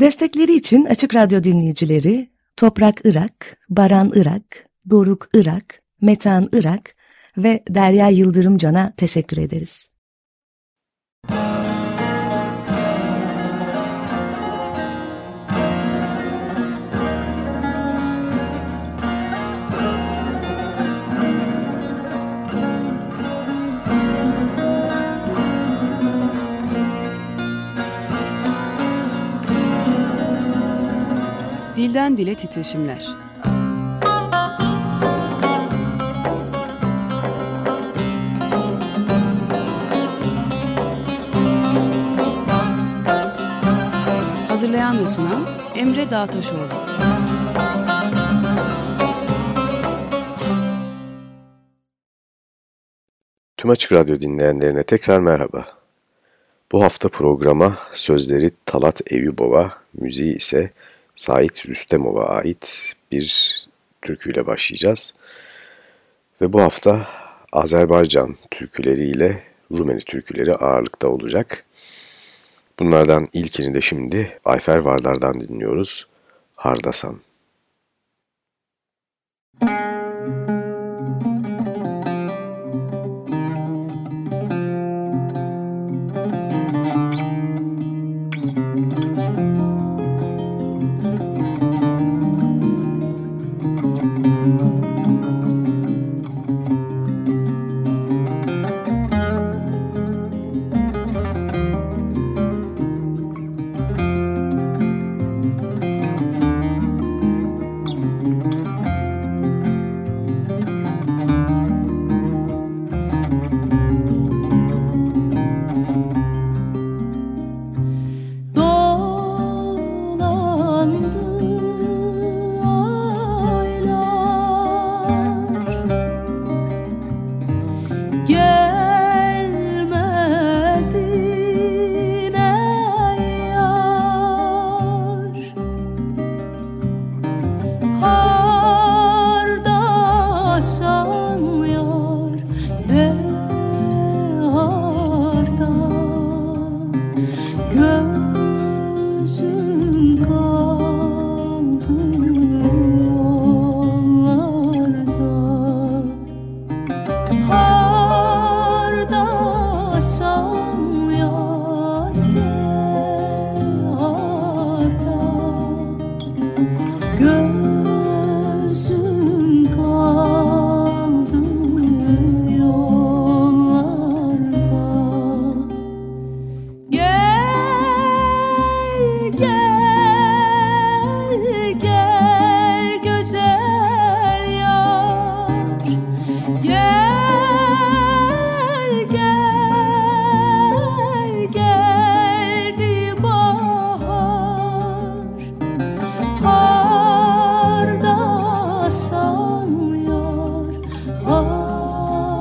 Destekleri için Açık Radyo dinleyicileri Toprak Irak, Baran Irak, Doruk Irak, Metan Irak ve Derya Yıldırım Can'a teşekkür ederiz. Dilden Dile Titreşimler Hazırlayan ve sunan Emre Dağtaşoğlu Tüm Açık Radyo dinleyenlerine tekrar merhaba. Bu hafta programa sözleri Talat Eyübova, müziği ise Sait Rüstemov'a ait bir türküyle başlayacağız. Ve bu hafta Azerbaycan türküleriyle Rumeli türküleri ağırlıkta olacak. Bunlardan ilkini de şimdi Ayfer Varlar'dan dinliyoruz. Hardasan.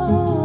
oh.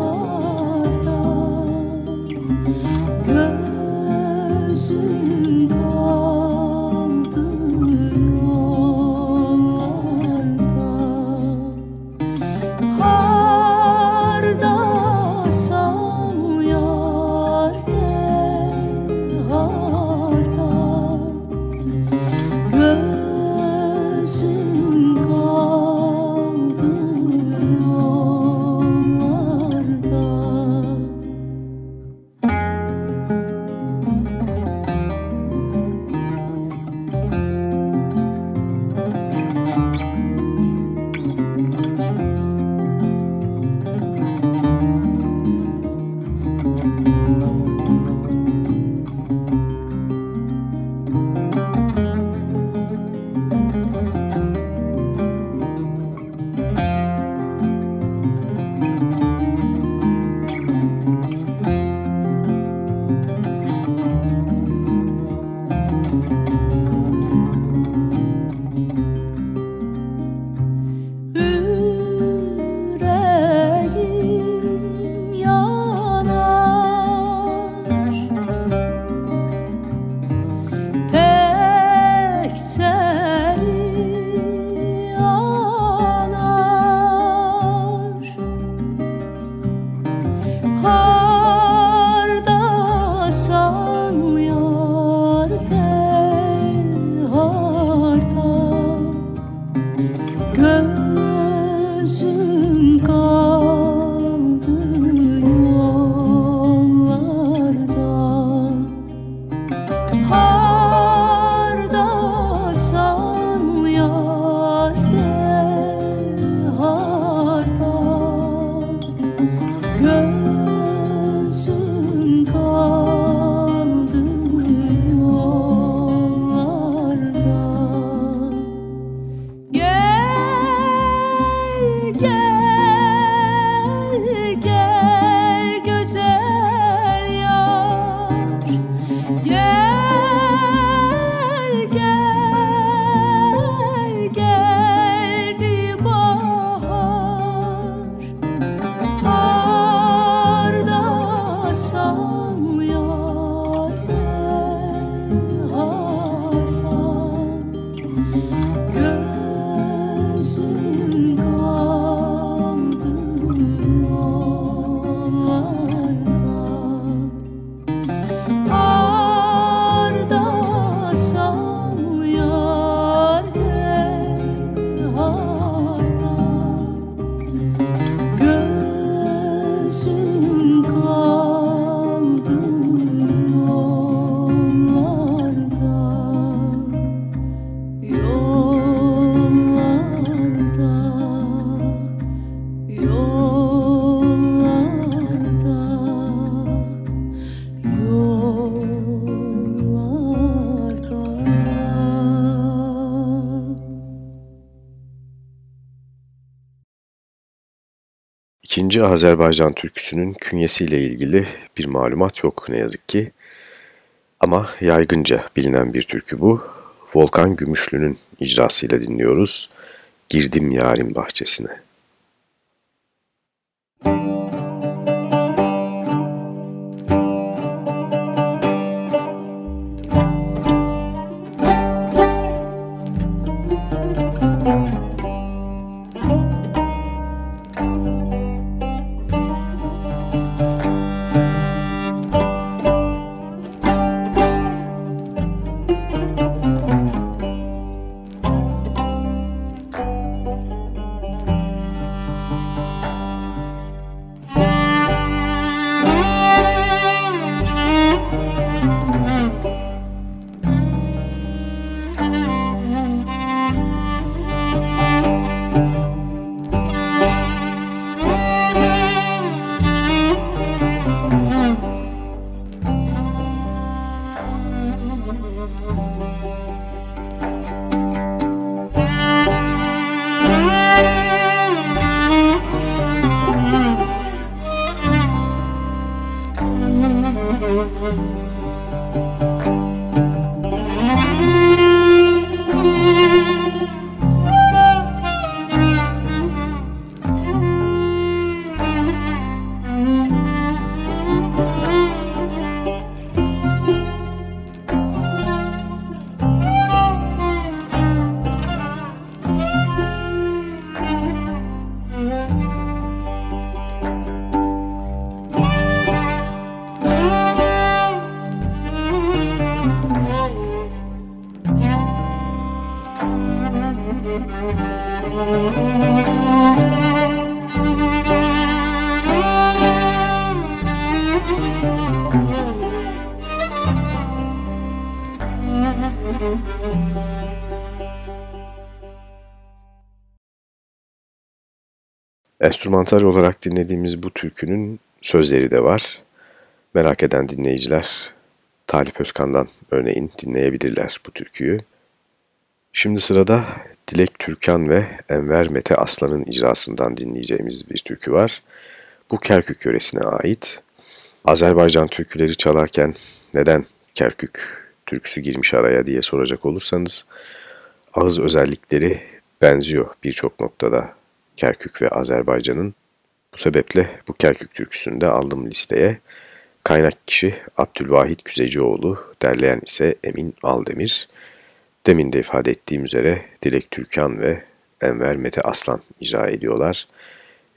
hứa duyên ikinci Azerbaycan türküsünün künyesiyle ilgili bir malumat yok ne yazık ki. Ama yaygınca bilinen bir türkü bu. Volkan Gümüşlü'nün icrasıyla dinliyoruz. Girdim Yarim Bahçesine. Enstrümantal olarak dinlediğimiz bu türkünün sözleri de var. Merak eden dinleyiciler Talip Özkan'dan örneğin dinleyebilirler bu türküyü. Şimdi sırada Dilek Türkan ve Enver Mete Aslan'ın icrasından dinleyeceğimiz bir türkü var. Bu Kerkük yöresine ait. Azerbaycan türküleri çalarken neden Kerkük türküsü girmiş araya diye soracak olursanız ağız özellikleri benziyor birçok noktada Kerkük ve Azerbaycan'ın. Bu sebeple bu Kerkük türküsünü de aldım listeye. Kaynak kişi Abdülvahit Güzecioğlu, derleyen ise Emin Aldemir. Demin de ifade ettiğim üzere Dilek Türkan ve Enver Mete Aslan icra ediyorlar.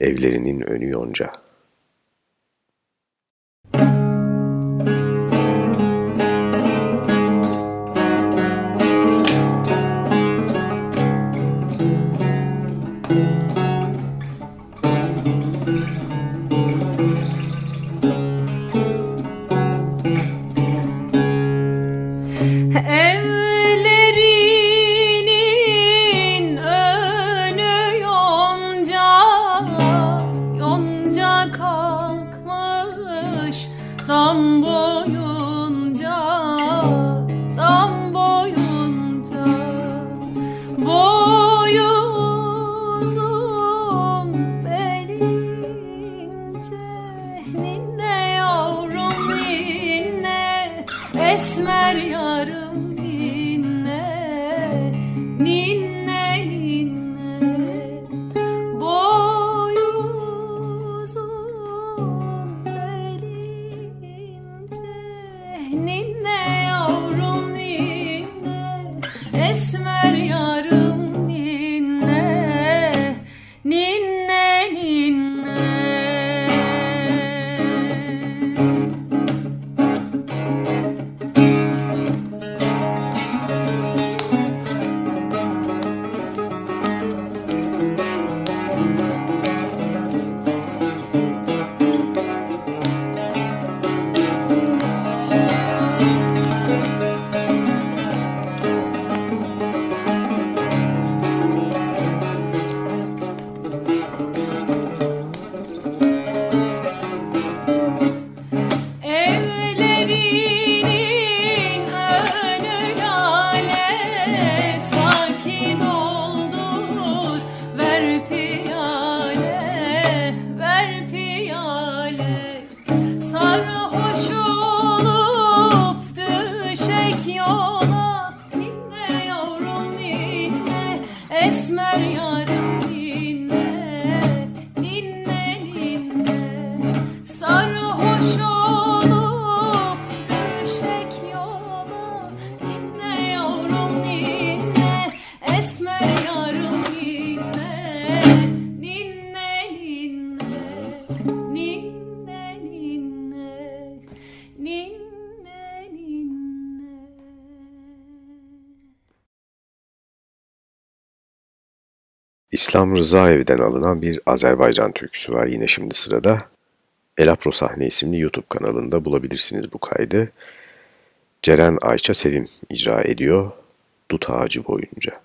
Evlerinin önü yonca. İslam Rıza Evi'den alınan bir Azerbaycan türküsü var yine şimdi sırada. Elapro Sahne isimli YouTube kanalında bulabilirsiniz bu kaydı. Ceren Ayça Sevim icra ediyor Dut Ağacı boyunca.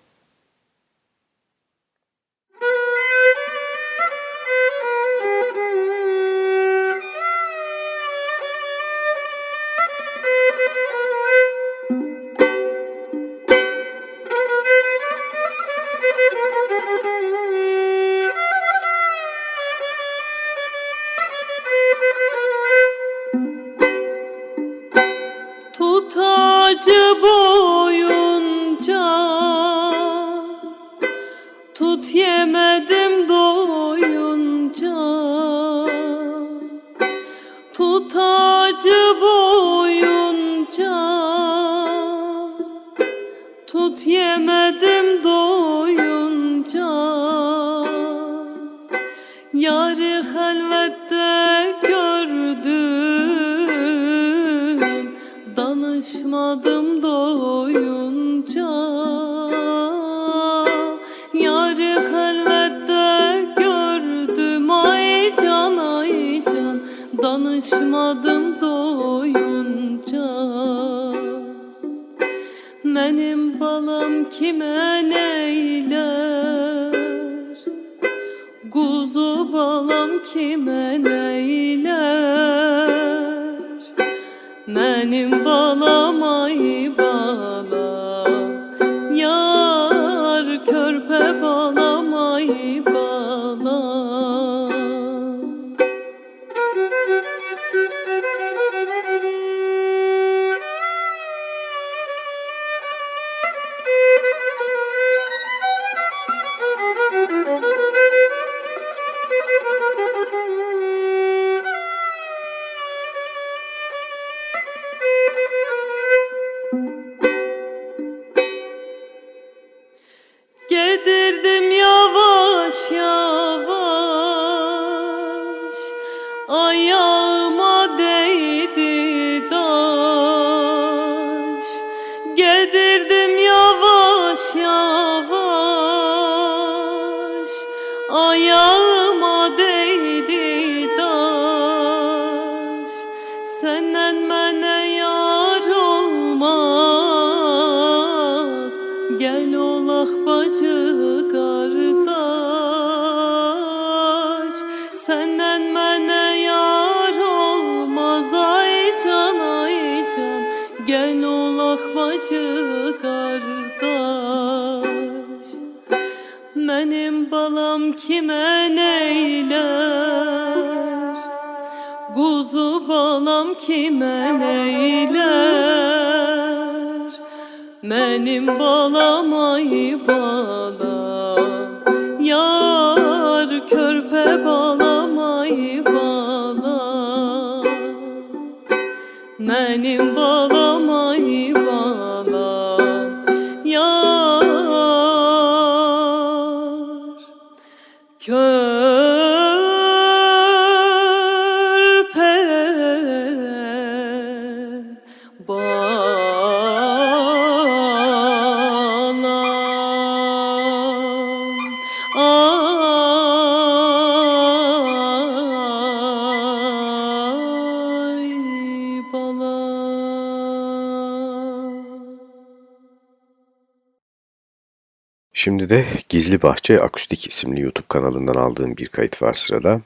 Şimdi de Gizli Bahçe Akustik isimli YouTube kanalından aldığım bir kayıt var sırada.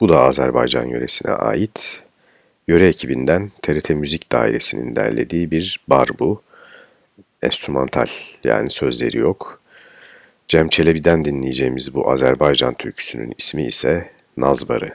Bu da Azerbaycan yöresine ait. Yöre ekibinden TRT Müzik Dairesi'nin derlediği bir bar bu. Enstrümantal yani sözleri yok. Cem Çelebi'den dinleyeceğimiz bu Azerbaycan türküsünün ismi ise Nazbarı.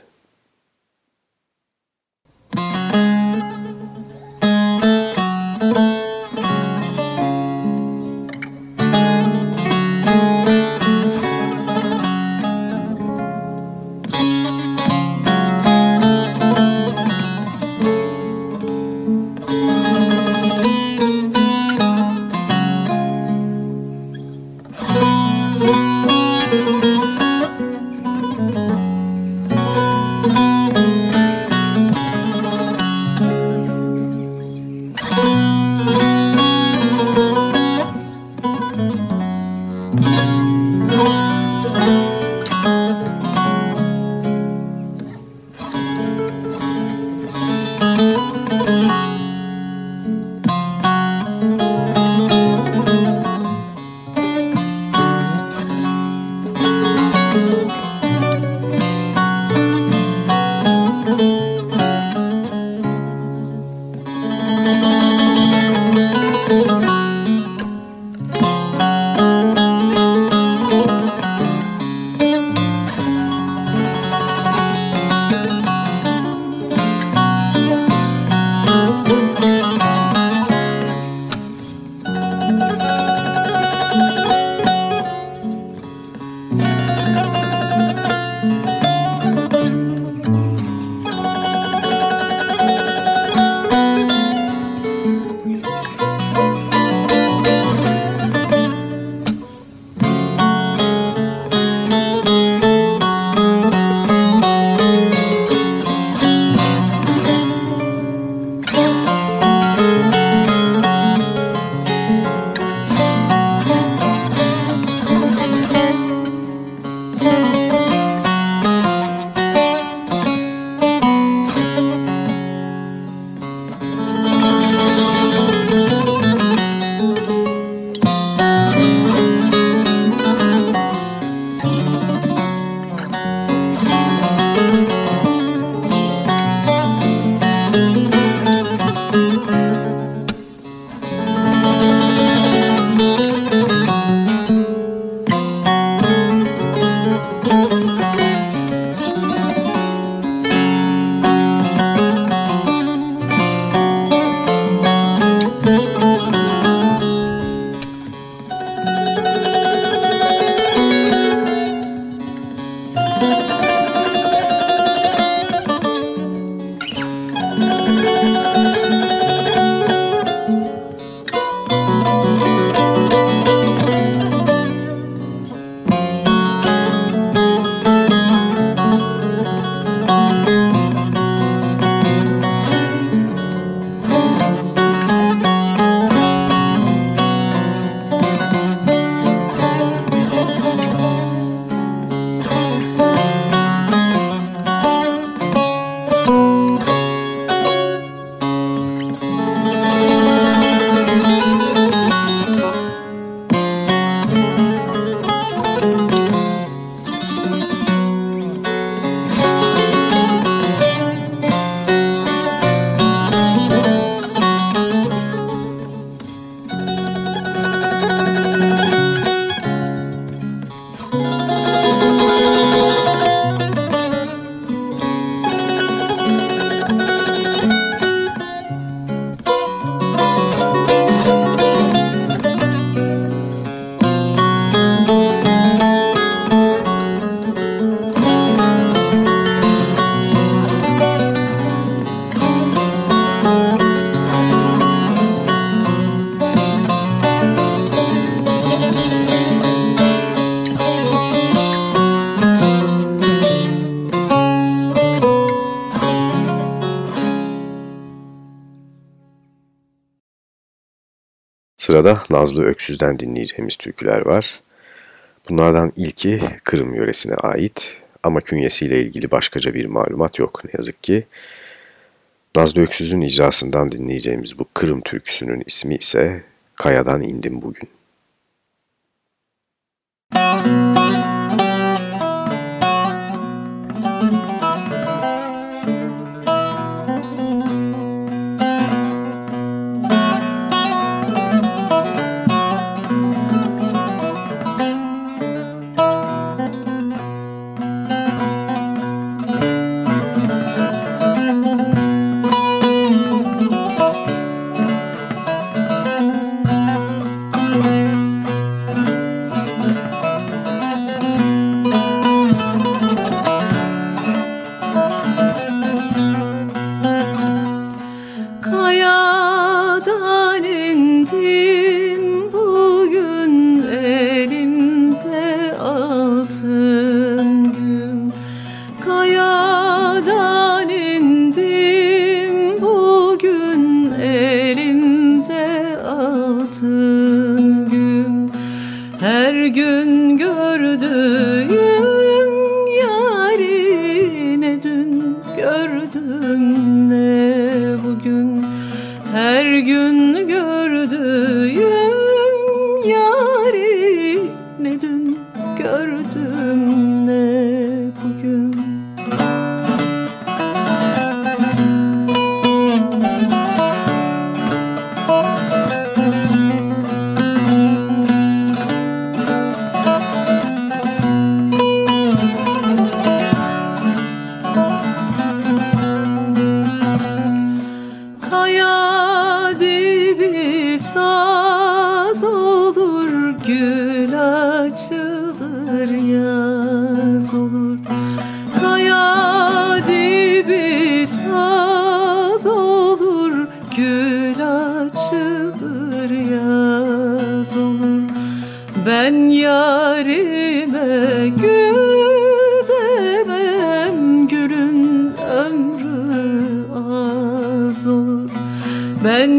Sırada Nazlı Öksüz'den dinleyeceğimiz türküler var. Bunlardan ilki Kırım yöresine ait ama künyesiyle ilgili başkaca bir malumat yok ne yazık ki. Nazlı Öksüz'ün icrasından dinleyeceğimiz bu Kırım türküsünün ismi ise Kayadan İndim Bugün.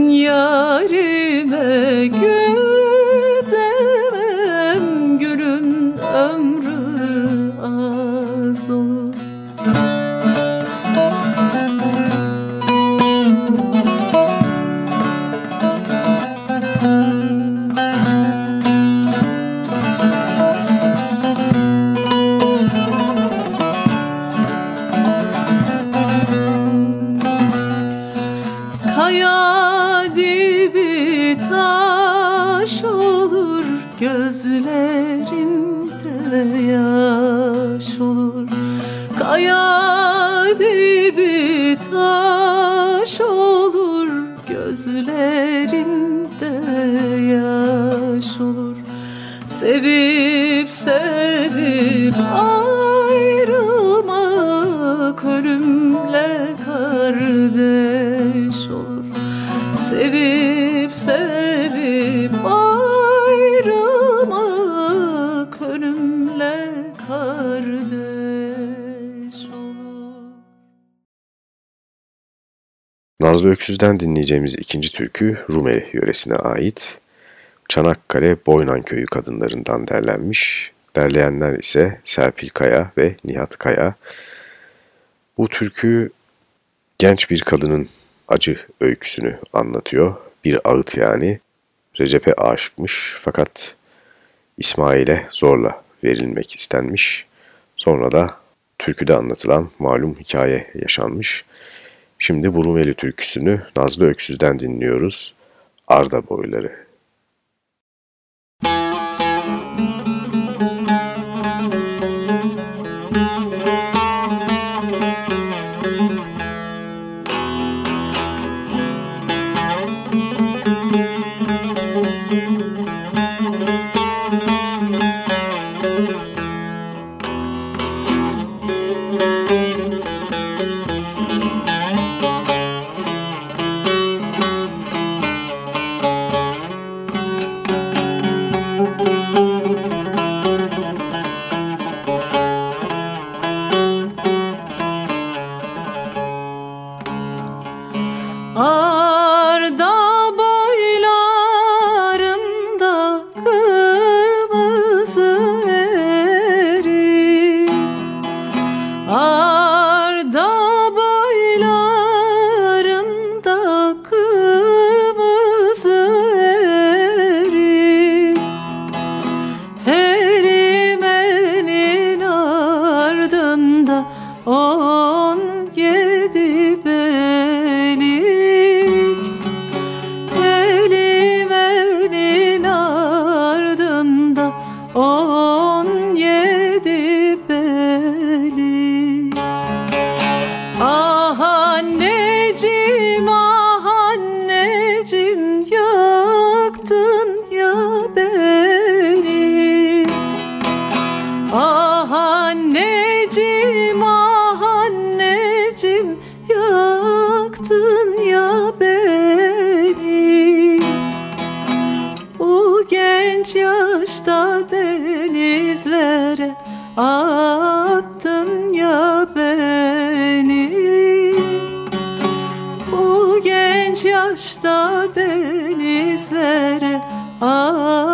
yarime gül Nazlı Öksüz'den dinleyeceğimiz ikinci türkü Rumeli yöresine ait. Çanakkale Boynan Köyü kadınlarından derlenmiş. Derleyenler ise Serpil Kaya ve Nihat Kaya. Bu türkü genç bir kadının acı öyküsünü anlatıyor. Bir ağıt yani. Recep'e aşıkmış fakat İsmail'e zorla verilmek istenmiş. Sonra da türküde anlatılan malum hikaye yaşanmış. Şimdi bu Rumeli türküsünü Nazlı Öksüz'den dinliyoruz. Arda Boyları. Attın ya beni. Bu genç yaşta denizlere attın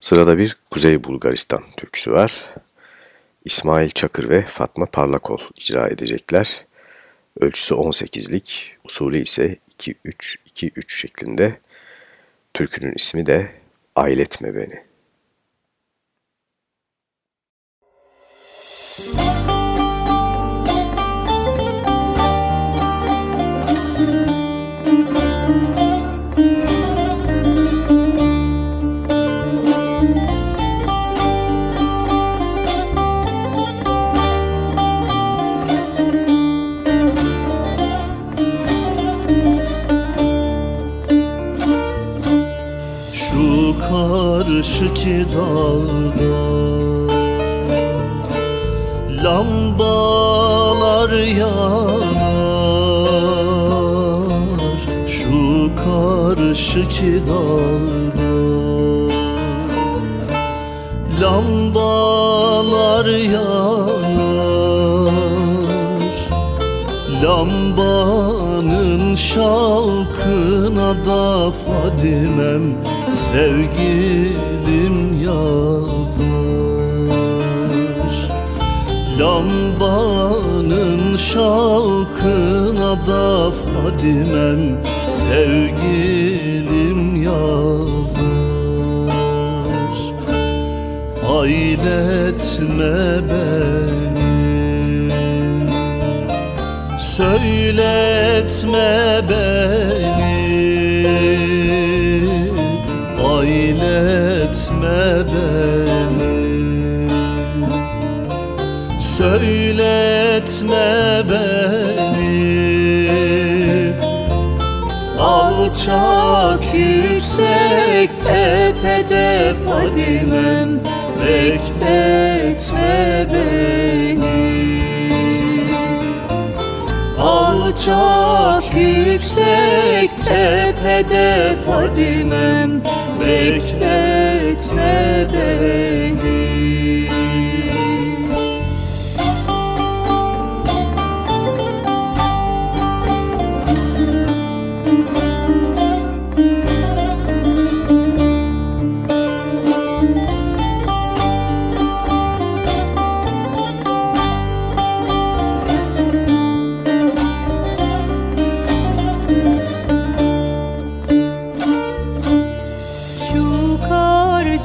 Sırada bir Kuzey Bulgaristan türküsü var. İsmail Çakır ve Fatma Parlakol icra edecekler. Ölçüsü 18'lik, usulü ise 2-3-2-3 şeklinde. Türkünün ismi de Ailetme Beni. dalda Lambalar yanar Şu karşıki dalda. Lambalar yanar Lambanın şalkına da Fadime'm sevgilim yazar Lambanın şalkına da Fadimem sevgilim yazar Ailetme beni. Söyletme beni beni Söyletme beni. Alçak yüksek tepede Fadimem Bekletme beni. Alçak yüksek tepede Fadimem Bekletme beni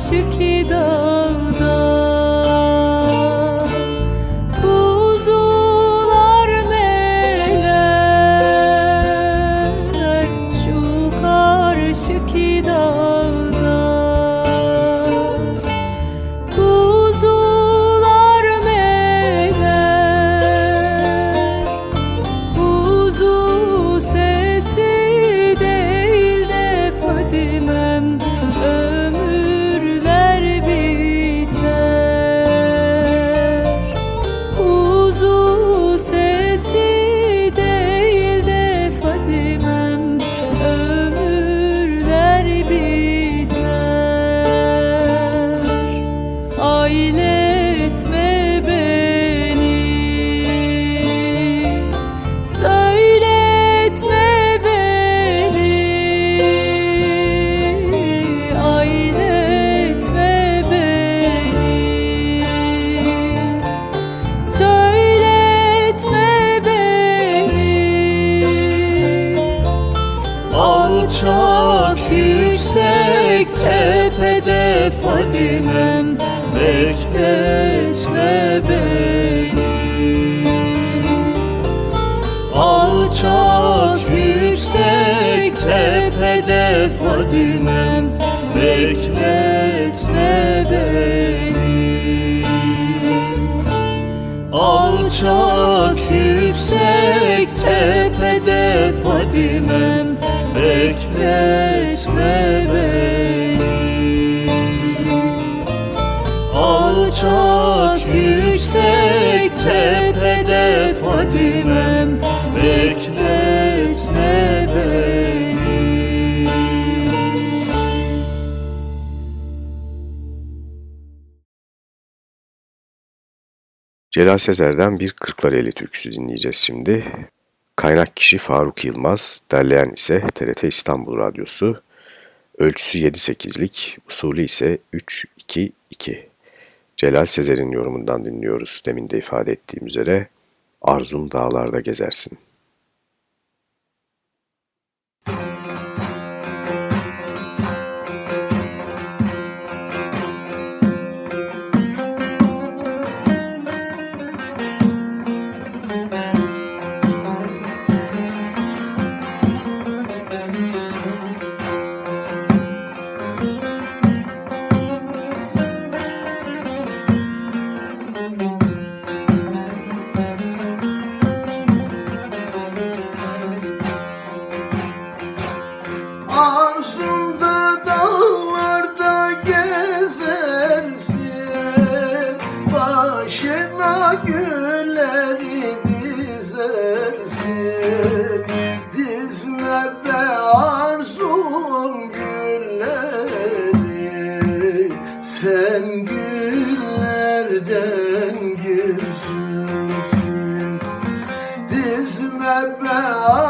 karşıki dağda Fadimem Bekletme beni Alçak yüksek tepede Fadimem Bekletme beni Celal Sezer'den bir Kırklareli türküsü dinleyeceğiz şimdi. Kaynak kişi Faruk Yılmaz, derleyen ise TRT İstanbul Radyosu. Ölçüsü 7-8'lik, usulü ise 3-2-2. Celal Sezer'in yorumundan dinliyoruz demin de ifade ettiğim üzere. Arzum dağlarda gezersin. Güzelsin Dizme dizme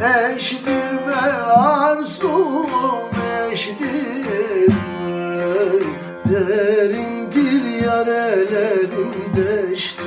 Eşdirme arzum eşdirme Derindir yarelerim deştirme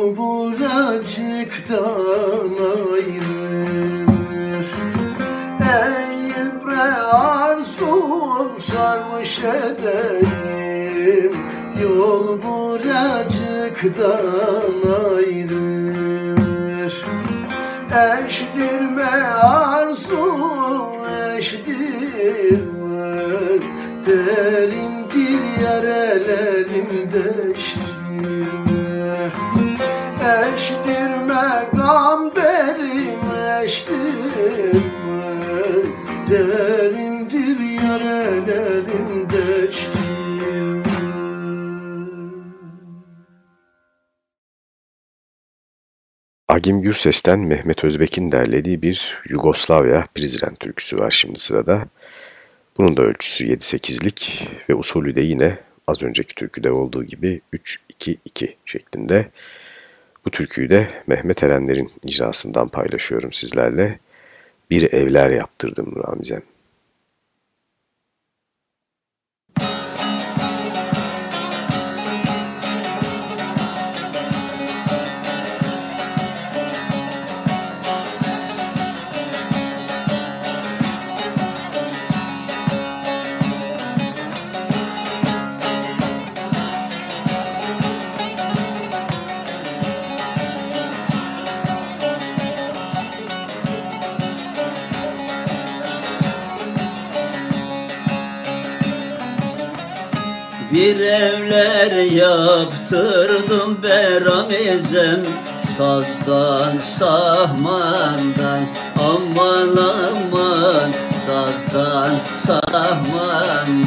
Yol buracıktan ayrılır. Eğil bre arzum sarmış edelim. Yol buracıktan ayrılır. Eşdirme arzum eşdirme. Derindir yarelerim deştirme Eşdirme gamberim eşdirme Derindir yarelerim deştirme Agim Gürses'ten Mehmet Özbek'in derlediği bir Yugoslavya Prizren türküsü var şimdi sırada. Bunun da ölçüsü 7-8'lik ve usulü de yine az önceki türküde olduğu gibi 3-2-2 şeklinde. Bu türküyü de Mehmet Erenler'in icrasından paylaşıyorum sizlerle. Bir evler yaptırdım Ramizen. Bir yaptırdım beramizem Sazdan sahmandan aman aman Sazdan sahmandan.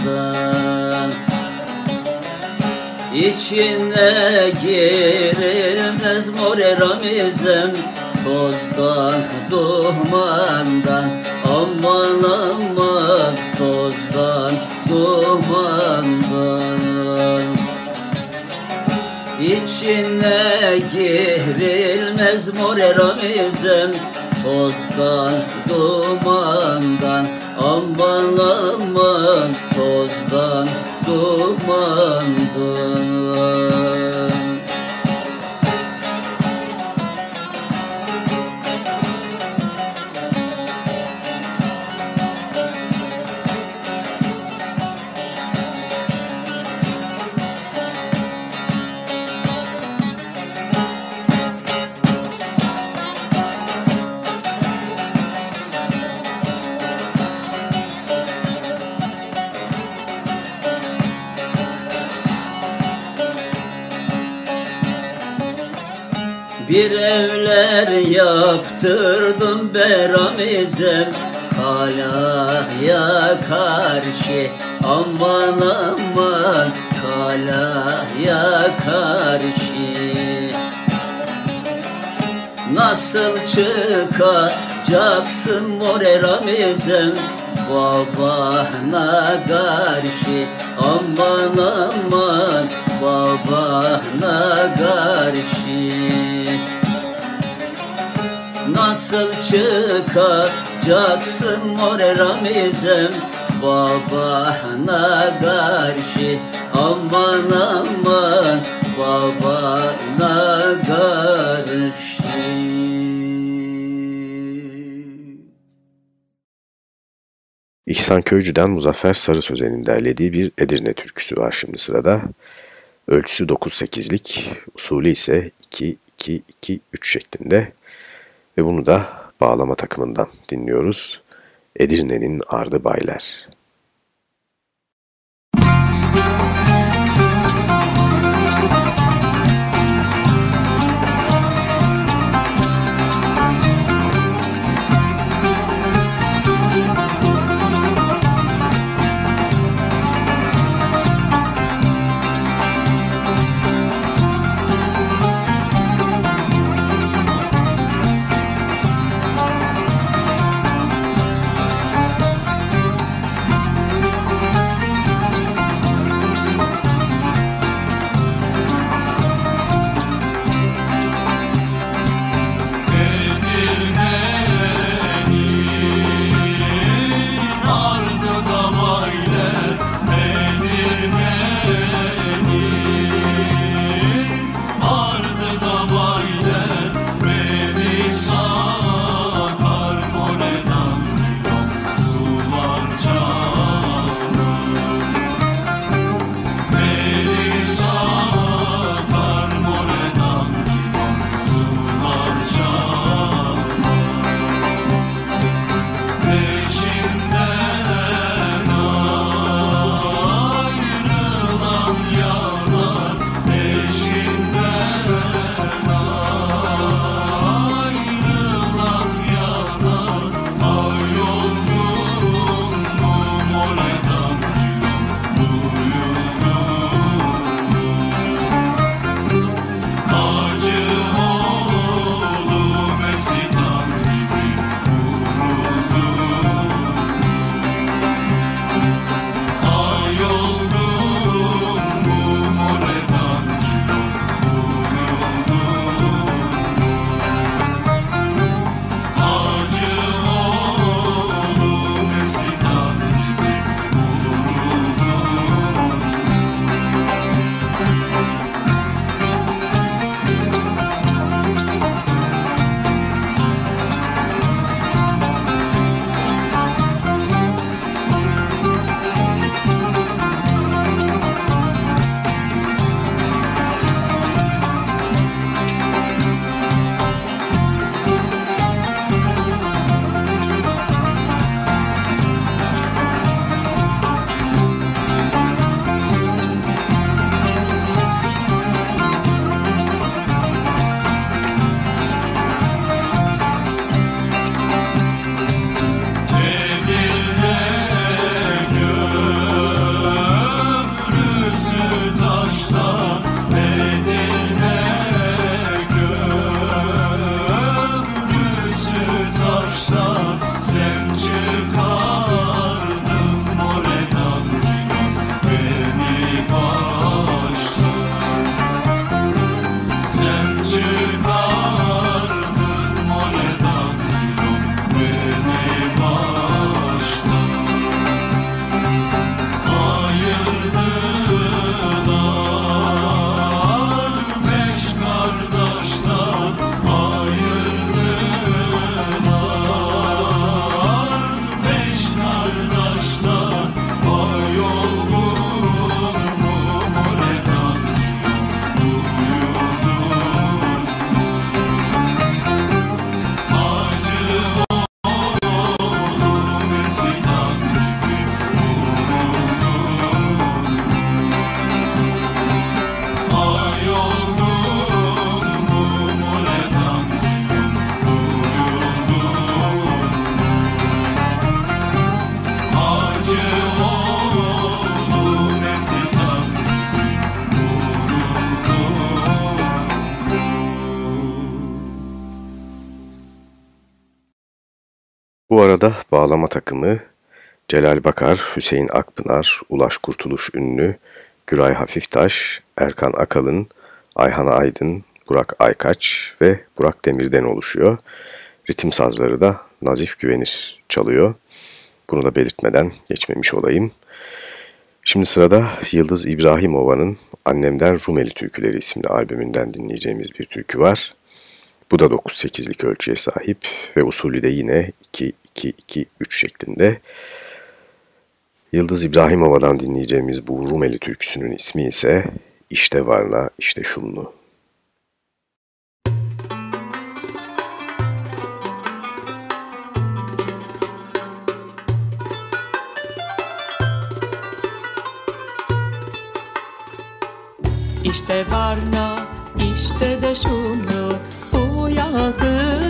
İçine girilmez more ramizem Tozdan dumandan Aman aman Tozdan dumandan İçine girilmez more ramizem Tozdan dumandan aman Tozdan dumandan Bir evler yaptırdım beramizem. Kalaya karşı aman aman. Kalaya karşı. Nasıl çıkacaksın more ramizem Babana karşı aman aman Babana karşı. Nasıl çıkacaksın more ramizem Babana karşı aman aman Babana karşı İhsan Köycü'den Muzaffer Sarı Sözen'in derlediği bir Edirne türküsü var şimdi sırada. Ölçüsü 9-8'lik, usulü ise 2-2-2-3 şeklinde ve bunu da bağlama takımından dinliyoruz. Edirne'nin Ardı Baylar. Bu arada bağlama takımı Celal Bakar, Hüseyin Akpınar, Ulaş Kurtuluş Ünlü, Güray Hafiftaş, Erkan Akalın, Ayhan Aydın, Burak Aykaç ve Burak Demir'den oluşuyor. Ritim sazları da Nazif Güvenir çalıyor. Bunu da belirtmeden geçmemiş olayım. Şimdi sırada Yıldız İbrahimova'nın Annemden Rumeli Türküleri isimli albümünden dinleyeceğimiz bir türkü var. Bu da 9-8'lik ölçüye sahip ve usulü de yine 2-2-2-3 şeklinde. Yıldız İbrahimova'dan dinleyeceğimiz bu Rumeli türküsünün ismi ise İşte Varna İşte Şumlu. İşte Varna, işte de Şumlu Uyansın,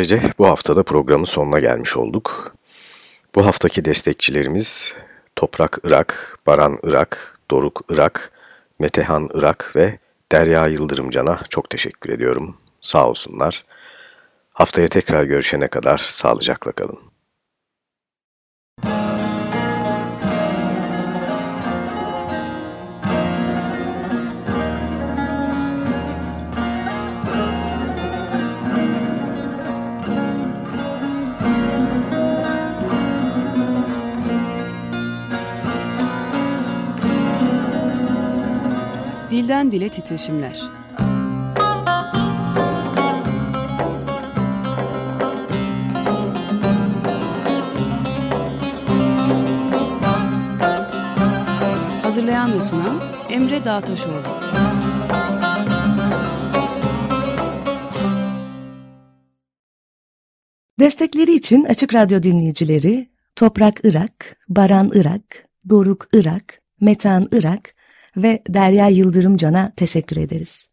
Böylece bu haftada programın sonuna gelmiş olduk. Bu haftaki destekçilerimiz Toprak Irak, Baran Irak, Doruk Irak, Metehan Irak ve Derya Yıldırımcan'a çok teşekkür ediyorum. Sağ olsunlar. Haftaya tekrar görüşene kadar sağlıcakla kalın. Dilden Dile Titreşimler Hazırlayan ve sunan Emre Dağtaşoğlu. Destekleri için Açık Radyo dinleyicileri Toprak Irak, Baran Irak, Doruk Irak, Metan Irak ve Derya Yıldırım Can'a teşekkür ederiz.